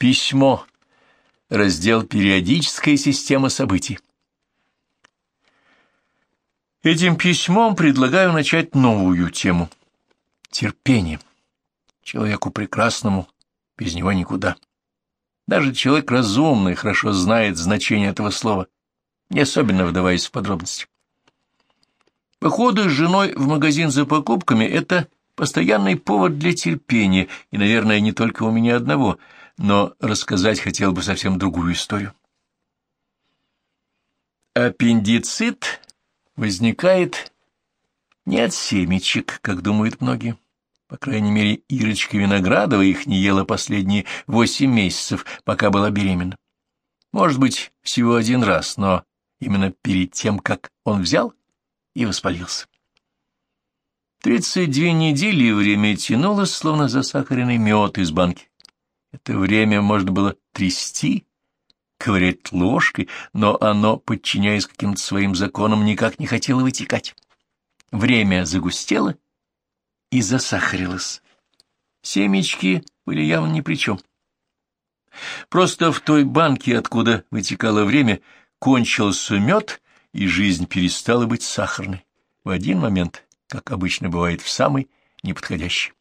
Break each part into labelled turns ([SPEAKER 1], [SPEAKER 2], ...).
[SPEAKER 1] Письмо. Раздел «Периодическая система событий». Этим письмом предлагаю начать новую тему. Терпение. Человеку прекрасному без него никуда. Даже человек разумный хорошо знает значение этого слова, не особенно вдаваясь в подробности. Походы с женой в магазин за покупками — это постоянный повод для терпения, и, наверное, не только у меня одного — но рассказать хотел бы совсем другую историю. Аппендицит возникает не от семечек, как думают многие. По крайней мере, Ирочка Виноградова их не ела последние восемь месяцев, пока была беременна. Может быть, всего один раз, но именно перед тем, как он взял и воспалился. Тридцать две недели время тянулось, словно засахаренный мед из банки. Это время можно было трясти, ковырять ложкой, но оно, подчиняясь каким-то своим законам, никак не хотело вытекать. Время загустело и засахарилось. Семечки были явно ни при чем. Просто в той банке, откуда вытекало время, кончился мед, и жизнь перестала быть сахарной в один момент, как обычно бывает в самый неподходящий.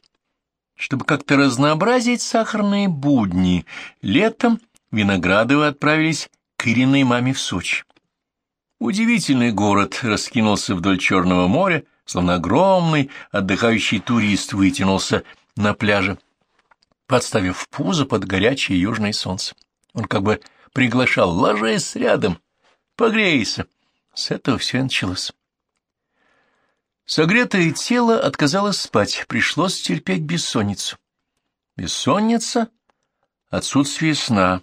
[SPEAKER 1] Чтобы как-то разнообразить сахарные будни, летом Виноградовы отправились к Ириной маме в Сочи. Удивительный город раскинулся вдоль Черного моря, словно огромный отдыхающий турист вытянулся на пляже, подставив пузо под горячее южное солнце. Он как бы приглашал «ложись рядом, погрейся». С этого все началось. Согретое тело отказалось спать, пришлось терпеть бессонницу. Бессонница — отсутствие сна.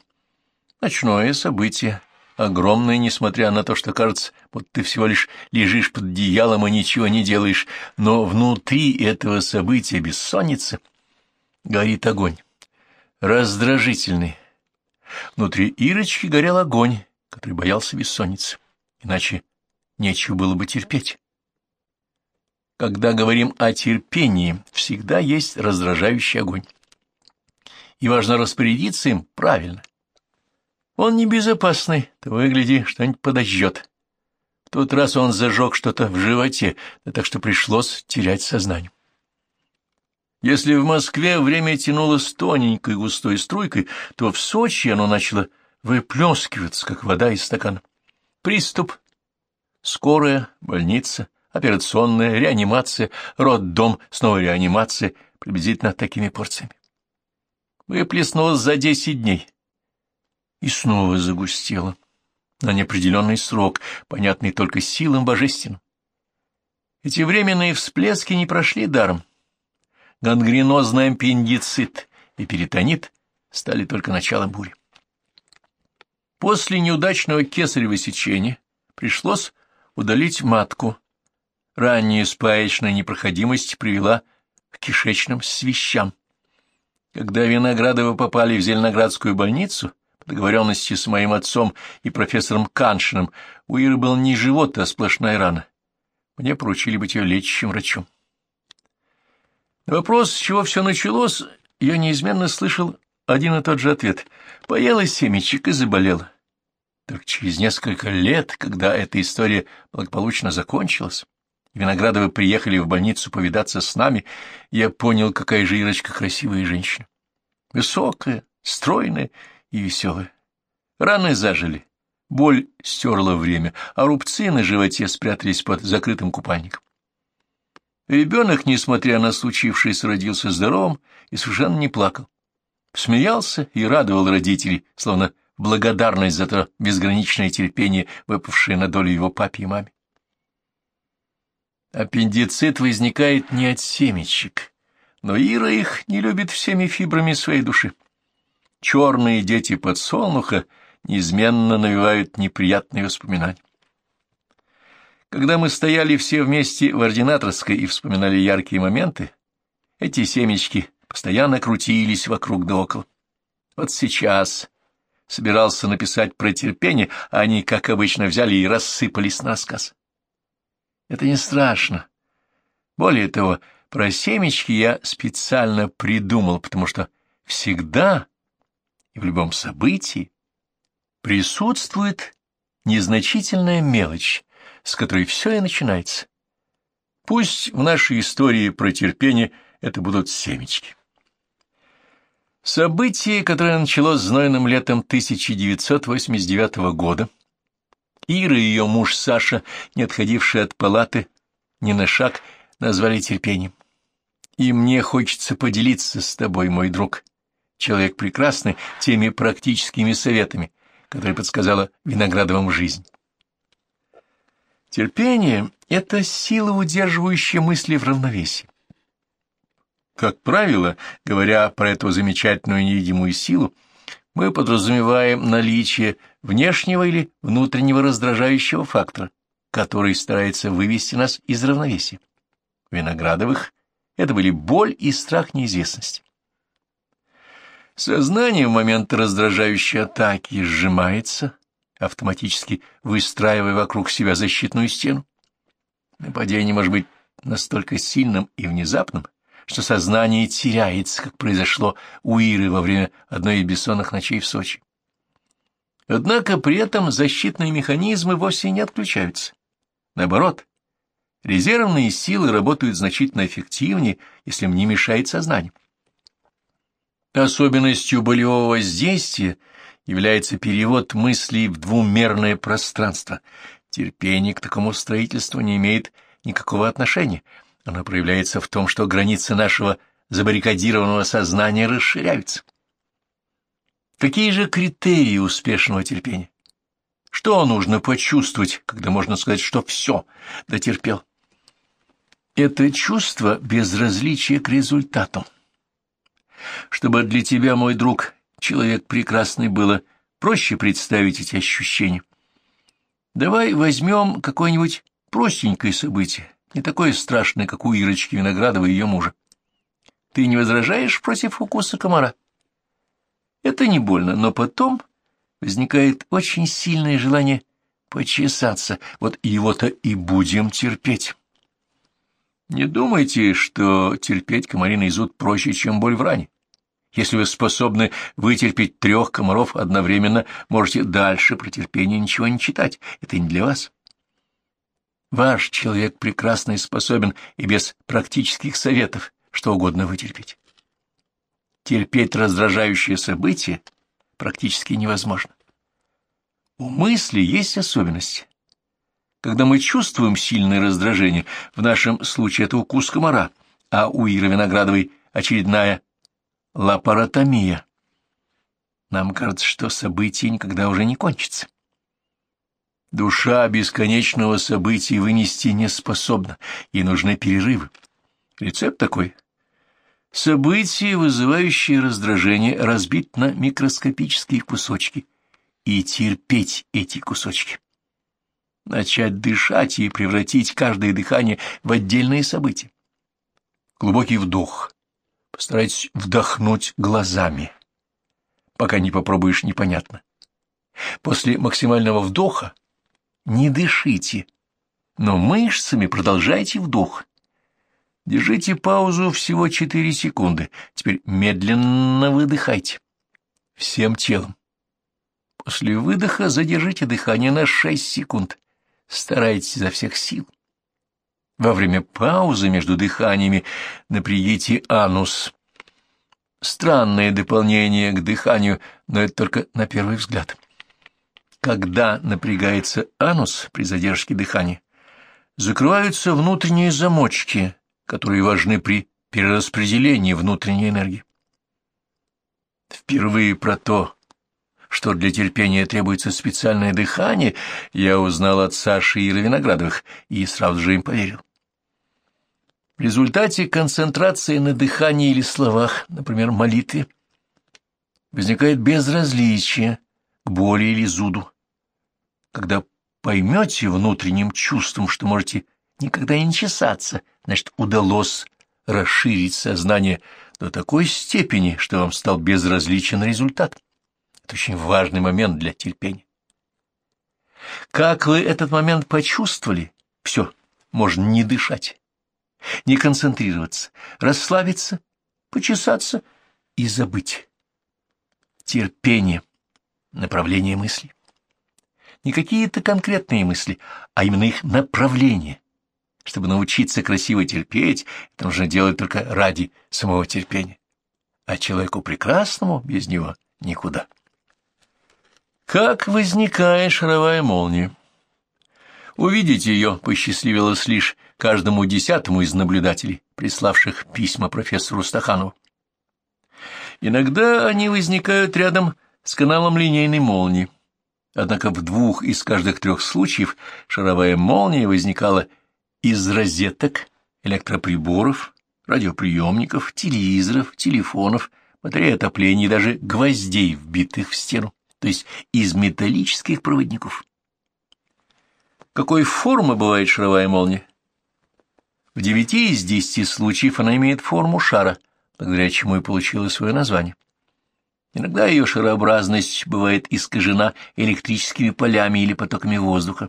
[SPEAKER 1] Ночное событие, огромное, несмотря на то, что кажется, вот ты всего лишь лежишь под одеялом и ничего не делаешь, но внутри этого события бессонницы горит огонь, раздражительный. Внутри Ирочки горел огонь, который боялся бессонницы, иначе нечего было бы терпеть. Когда говорим о терпении, всегда есть раздражающий огонь. И важно распорядиться им правильно. Он небезопасный, то выгляди, что-нибудь подожжет. В тот раз он зажег что-то в животе, да так что пришлось терять сознание. Если в Москве время тянулось тоненькой густой струйкой, то в Сочи оно начало выплескиваться, как вода из стакана. Приступ, скорая, больница, операционная, реанимация, роддом, снова реанимация, приблизительно такими порциями. Выплеснулось за десять дней. И снова загустело. На неопределенный срок, понятный только силам божественным. Эти временные всплески не прошли даром. Гангренозный аппендицит и перитонит стали только началом бури. После неудачного кесарево сечения пришлось удалить матку, Ранняя спаечная непроходимость привела к кишечным свищам. Когда Виноградовы попали в Зеленоградскую больницу, по договоренности с моим отцом и профессором Каншиным, у Иры был не живот, а сплошная рана. Мне поручили быть ее лечащим врачом. Вопрос, с чего все началось, я неизменно слышал один и тот же ответ. Поела семечек и заболела. Так через несколько лет, когда эта история благополучно закончилась, Виноградовы приехали в больницу повидаться с нами, я понял, какая же Ирочка красивая женщина. Высокая, стройная и веселая. Раны зажили, боль стерла время, а рубцы на животе спрятались под закрытым купальником. Ребенок, несмотря на случившееся, родился здоровым и совершенно не плакал. Смеялся и радовал родителей, словно благодарность за то безграничное терпение, выпавшее на долю его папе и маме. Аппендицит возникает не от семечек, но Ира их не любит всеми фибрами своей души. Черные дети подсолнуха неизменно навевают неприятные воспоминания. Когда мы стояли все вместе в ординаторской и вспоминали яркие моменты, эти семечки постоянно крутились вокруг да около. Вот сейчас собирался написать про терпение, а они, как обычно, взяли и рассыпались на рассказ. Это не страшно. Более того, про семечки я специально придумал, потому что всегда и в любом событии присутствует незначительная мелочь, с которой все и начинается. Пусть в нашей истории про терпение это будут семечки. Событие, которое началось знойным летом 1989 года, Ира и ее муж Саша, не отходившие от палаты ни на шаг, назвали терпением. И мне хочется поделиться с тобой, мой друг, человек прекрасный, теми практическими советами, которые подсказала Виноградовым жизнь. Терпение — это сила, удерживающая мысли в равновесии. Как правило, говоря про эту замечательную невидимую силу, мы подразумеваем наличие внешнего или внутреннего раздражающего фактора, который старается вывести нас из равновесия. Виноградовых это были боль и страх неизвестности. Сознание в момент раздражающей атаки сжимается, автоматически выстраивая вокруг себя защитную стену. Нападение может быть настолько сильным и внезапным, что сознание теряется, как произошло у Иры во время одной из бессонных ночей в Сочи. Однако при этом защитные механизмы вовсе не отключаются. Наоборот, резервные силы работают значительно эффективнее, если им не мешает сознание. Особенностью болевого воздействия является перевод мыслей в двумерное пространство. Терпение к такому строительству не имеет никакого отношения – оно проявляется в том, что границы нашего забаррикадированного сознания расширяются. Какие же критерии успешного терпения? Что нужно почувствовать, когда можно сказать, что все, дотерпел? Это чувство безразличия к результату. Чтобы для тебя, мой друг, человек прекрасный, было проще представить эти ощущения. Давай возьмем какое-нибудь простенькое событие, не такое страшное, как у Ирочки Виноградовой и ее мужа. Ты не возражаешь против укуса комара? Это не больно, но потом возникает очень сильное желание почесаться. Вот его-то и будем терпеть. Не думайте, что терпеть комариный зуд проще, чем боль в ране. Если вы способны вытерпеть трех комаров одновременно, можете дальше про терпение ничего не читать. Это не для вас. Ваш человек прекрасно и способен и без практических советов что угодно вытерпеть. Терпеть раздражающее событие практически невозможно. У мысли есть особенность. Когда мы чувствуем сильное раздражение, в нашем случае это укус комара, а у Иры Виноградовой очередная лапаротомия. Нам кажется, что событие никогда уже не кончится. Душа бесконечного события вынести не способна, ей нужны перерывы. Рецепт такой. События, вызывающие раздражение, разбить на микроскопические кусочки и терпеть эти кусочки. Начать дышать и превратить каждое дыхание в отдельные события. Глубокий вдох. Постарайтесь вдохнуть глазами. Пока не попробуешь, непонятно. После максимального вдоха не дышите, но мышцами продолжайте вдох. Держите паузу всего 4 секунды. Теперь медленно выдыхайте. Всем телом. После выдоха задержите дыхание на 6 секунд. Старайтесь изо всех сил. Во время паузы между дыханиями напрягите анус. Странное дополнение к дыханию, но это только на первый взгляд. Когда напрягается анус при задержке дыхания, закрываются внутренние замочки, которые важны при перераспределении внутренней энергии. Впервые про то, что для терпения требуется специальное дыхание, я узнал от Саши Иры Виноградовых и сразу же им поверил. В результате концентрации на дыхании или словах, например, молитве, возникает безразличие к боли или зуду, когда поймете внутренним чувством, что можете никогда не чесаться, значит, удалось расширить сознание до такой степени, что вам стал безразличен результат. Это очень важный момент для терпения. Как вы этот момент почувствовали, все, можно не дышать, не концентрироваться, расслабиться, почесаться и забыть. терпение, направление мысли. Не какие-то конкретные мысли, а именно их направление. Чтобы научиться красиво терпеть, это нужно делать только ради самого терпения. А человеку прекрасному без него никуда. Как возникает шаровая молния? Увидеть ее посчастливилось лишь каждому десятому из наблюдателей, приславших письма профессору Стаханову. Иногда они возникают рядом с каналом линейной молнии. Однако в двух из каждых трех случаев шаровая молния возникала из розеток, электроприборов, радиоприемников, телевизоров, телефонов, батареи отопления и даже гвоздей, вбитых в стену, то есть из металлических проводников. Какой формы бывает шаровая молния? В девяти из десяти случаев она имеет форму шара, благодаря чему и получила свое название. Иногда ее шарообразность бывает искажена электрическими полями или потоками воздуха.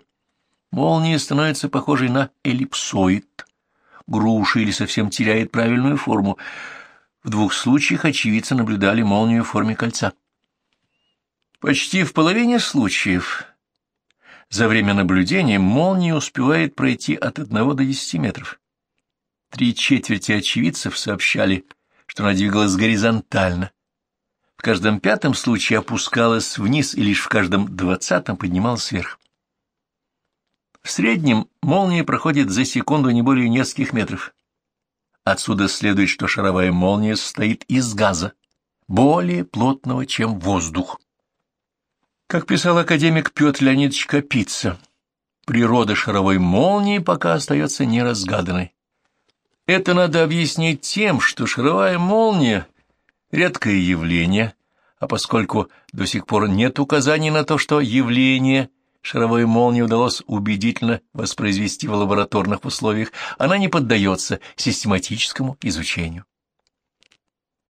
[SPEAKER 1] Молния становится похожей на эллипсоид, груша или совсем теряет правильную форму. В двух случаях очевидцы наблюдали молнию в форме кольца. Почти в половине случаев за время наблюдения молния успевает пройти от 1 до 10 метров. Три четверти очевидцев сообщали, что она двигалась горизонтально. В каждом пятом случае опускалась вниз и лишь в каждом двадцатом поднималась вверх. В среднем молния проходит за секунду не более нескольких метров. Отсюда следует, что шаровая молния состоит из газа, более плотного, чем воздух. Как писал академик Петр Леонидович Капица, природа шаровой молнии пока остается неразгаданной. Это надо объяснить тем, что шаровая молния — редкое явление, а поскольку до сих пор нет указаний на то, что явление шаровой молнии удалось убедительно воспроизвести в лабораторных условиях, она не поддается систематическому изучению.